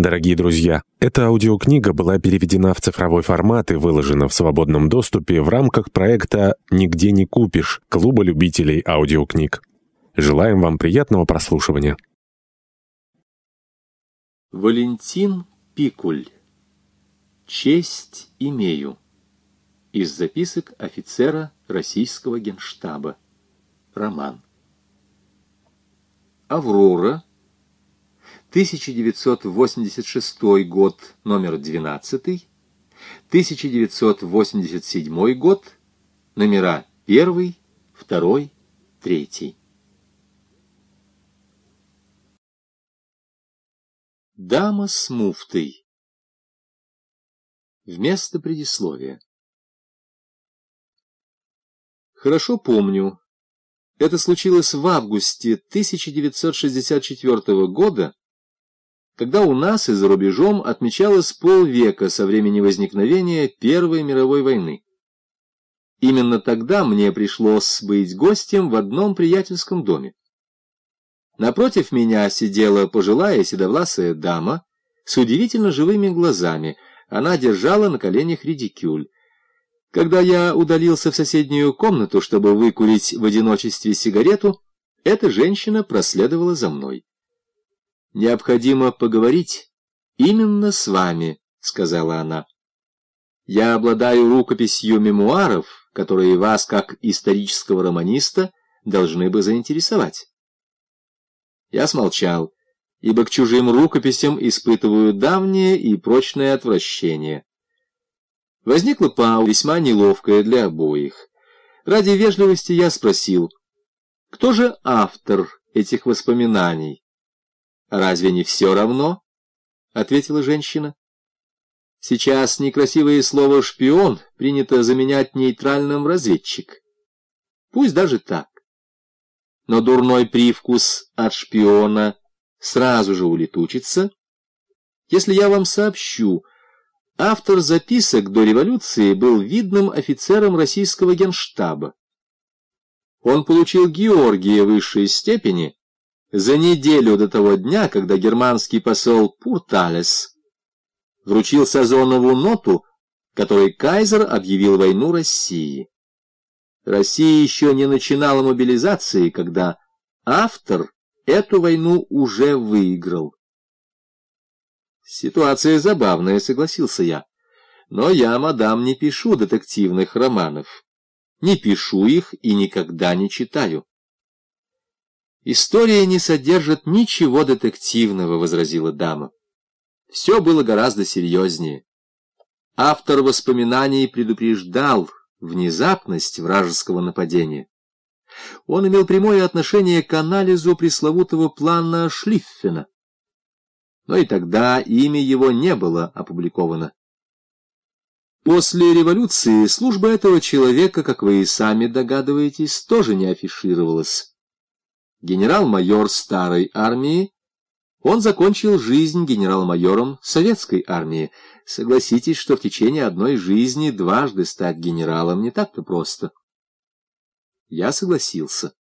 Дорогие друзья, эта аудиокнига была переведена в цифровой формат и выложена в свободном доступе в рамках проекта «Нигде не купишь» Клуба любителей аудиокниг. Желаем вам приятного прослушивания. Валентин Пикуль. Честь имею. Из записок офицера российского генштаба. Роман. Аврора. 1986 год, номер 12. 1987 год, номера 1, 2, 3. Дама с муфтой. Вместо предисловия. Хорошо помню, это случилось в августе 1964 года, когда у нас и за рубежом отмечалось полвека со времени возникновения Первой мировой войны. Именно тогда мне пришлось быть гостем в одном приятельском доме. Напротив меня сидела пожилая седовласая дама с удивительно живыми глазами. Она держала на коленях редикюль. Когда я удалился в соседнюю комнату, чтобы выкурить в одиночестве сигарету, эта женщина проследовала за мной. «Необходимо поговорить именно с вами», — сказала она. «Я обладаю рукописью мемуаров, которые вас, как исторического романиста, должны бы заинтересовать». Я смолчал, ибо к чужим рукописям испытываю давнее и прочное отвращение. Возникла пауза, весьма неловкая для обоих. Ради вежливости я спросил, кто же автор этих воспоминаний? «Разве не все равно?» — ответила женщина. «Сейчас некрасивое слово «шпион» принято заменять нейтральным «разведчик». Пусть даже так но дурной привкус от шпиона сразу же улетучится, если я вам сообщу, автор записок до революции был видным офицером российского генштаба. Он получил Георгия высшей степени за неделю до того дня, когда германский посол Пурталес вручил Сазонову ноту, которой кайзер объявил войну России. Россия еще не начинала мобилизации, когда автор эту войну уже выиграл. Ситуация забавная, согласился я. Но я, мадам, не пишу детективных романов. Не пишу их и никогда не читаю. История не содержит ничего детективного, возразила дама. Все было гораздо серьезнее. Автор воспоминаний предупреждал, внезапность вражеского нападения. Он имел прямое отношение к анализу пресловутого плана Шлиффена. Но и тогда имя его не было опубликовано. После революции служба этого человека, как вы и сами догадываетесь, тоже не афишировалась. Генерал-майор старой армии, он закончил жизнь генерал-майором советской армии, Согласитесь, что в течение одной жизни дважды стать генералом не так-то просто. Я согласился.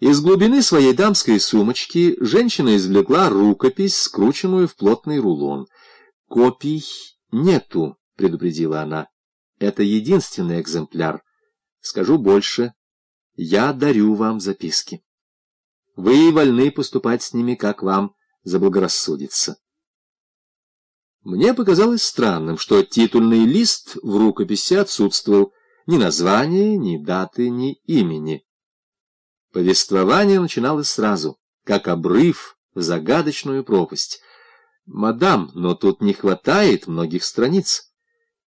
Из глубины своей дамской сумочки женщина извлекла рукопись, скрученную в плотный рулон. «Копий нету», — предупредила она. «Это единственный экземпляр. Скажу больше. Я дарю вам записки. Вы вольны поступать с ними, как вам заблагорассудится». Мне показалось странным, что титульный лист в рукописи отсутствовал ни названия, ни даты, ни имени. Повествование начиналось сразу, как обрыв в загадочную пропасть. «Мадам, но тут не хватает многих страниц».